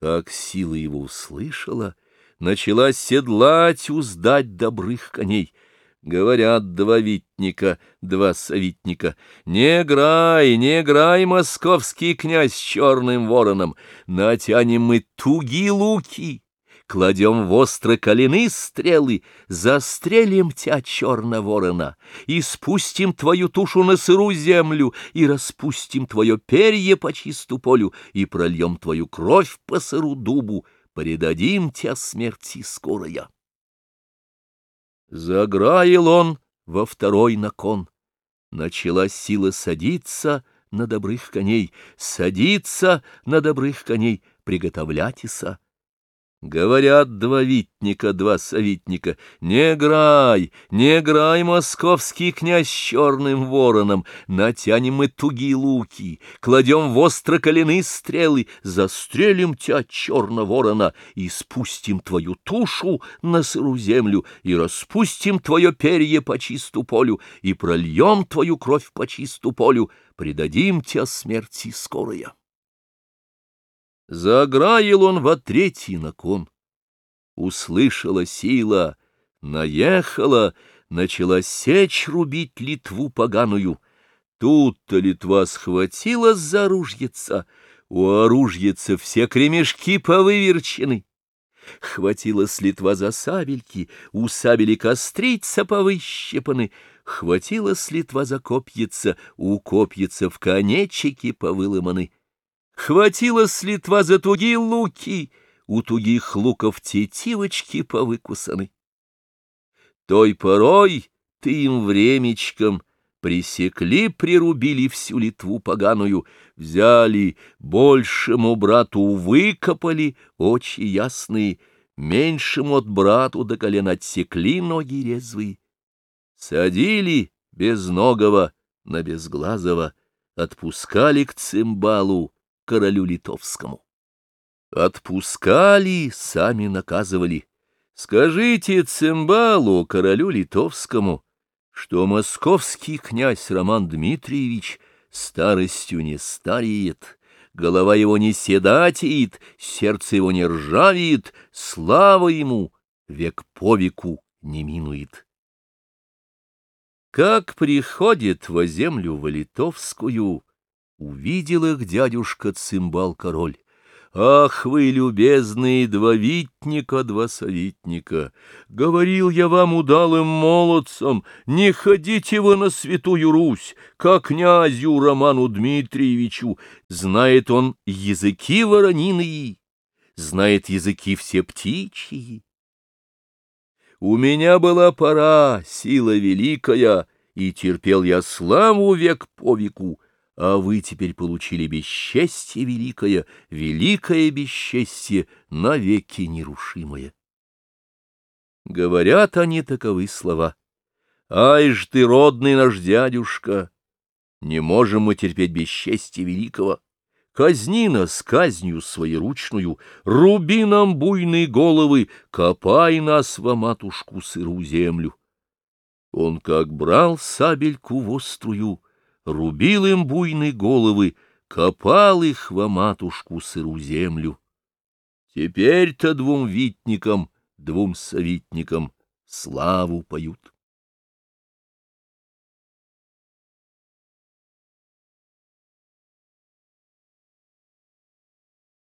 Как сила его услышала, начала седлать, уздать добрых коней. Говорят два витника, два советника, «Не играй, не играй, московский князь, с черным вороном, натянем мы туги луки» кладем в остро колены стрелы, застрелим тебя, черна ворона, и спустим твою тушу на сыру землю, и распустим твое перье по чисту полю, и прольем твою кровь по сыру дубу, предадим тебя смерти скорая. Заграил он во второй након. Начала сила садиться на добрых коней, садиться на добрых коней, приготовляйтеся. Говорят два витника, два советника, не играй, не играй, московский князь, черным вороном, натянем мы тугие луки, кладем в остро колены стрелы, застрелим тебя, черного ворона, и спустим твою тушу на сыру землю, и распустим твое перье по чисту полю, и прольем твою кровь по чисту полю, предадим тебя смерти скорая. Заграил он во третий након. Услышала сила, наехала, начала сечь рубить Литву поганую. Тут-то Литва схватилась за оружьица, у оружьица все кремешки повыверчены. Хватилась Литва за сабельки, у сабели кострица повыщепаны, хватилась Литва за копьица, у копьица в конечики повыломаны. Хватило с Литва за тугие луки, у тугих луков тетивочки повыкусаны. Той порой ты им времечком пресекли, прирубили всю Литву поганую, взяли, большему брату выкопали очи ясные, меньшему от брату до колен отсекли ноги резвые. Садили безногого на безглазого, отпускали к цимбалу, королю литовскому. Отпускали, сами наказывали. Скажите цимбалу, королю литовскому, что московский князь Роман Дмитриевич старостью не стареет, голова его не седатеет, сердце его не ржавеет, слава ему век по веку не минует. Как приходит во землю Валитовскую, Увидел их дядюшка Цимбал-король. Ах вы, любезные два витника, два советника! Говорил я вам удалым молодцам, не ходите вы на святую Русь, как князю Роману Дмитриевичу. Знает он языки ворониные, знает языки все птичьи. У меня была пора, сила великая, и терпел я славу век по веку, а вы теперь получили бесчестье великое, великое бесчестье, навеки нерушимое. Говорят они таковы слова. Ай ж ты, родный наш дядюшка! Не можем мы терпеть бесчестье великого. Казни нас казнью своеручную, руби нам буйные головы, копай нас во матушку сыру землю. Он как брал сабельку в острую, рубил им буйные головы, копал их во матушку сыру землю. Теперь-то двум витникам, двум советникам славу поют.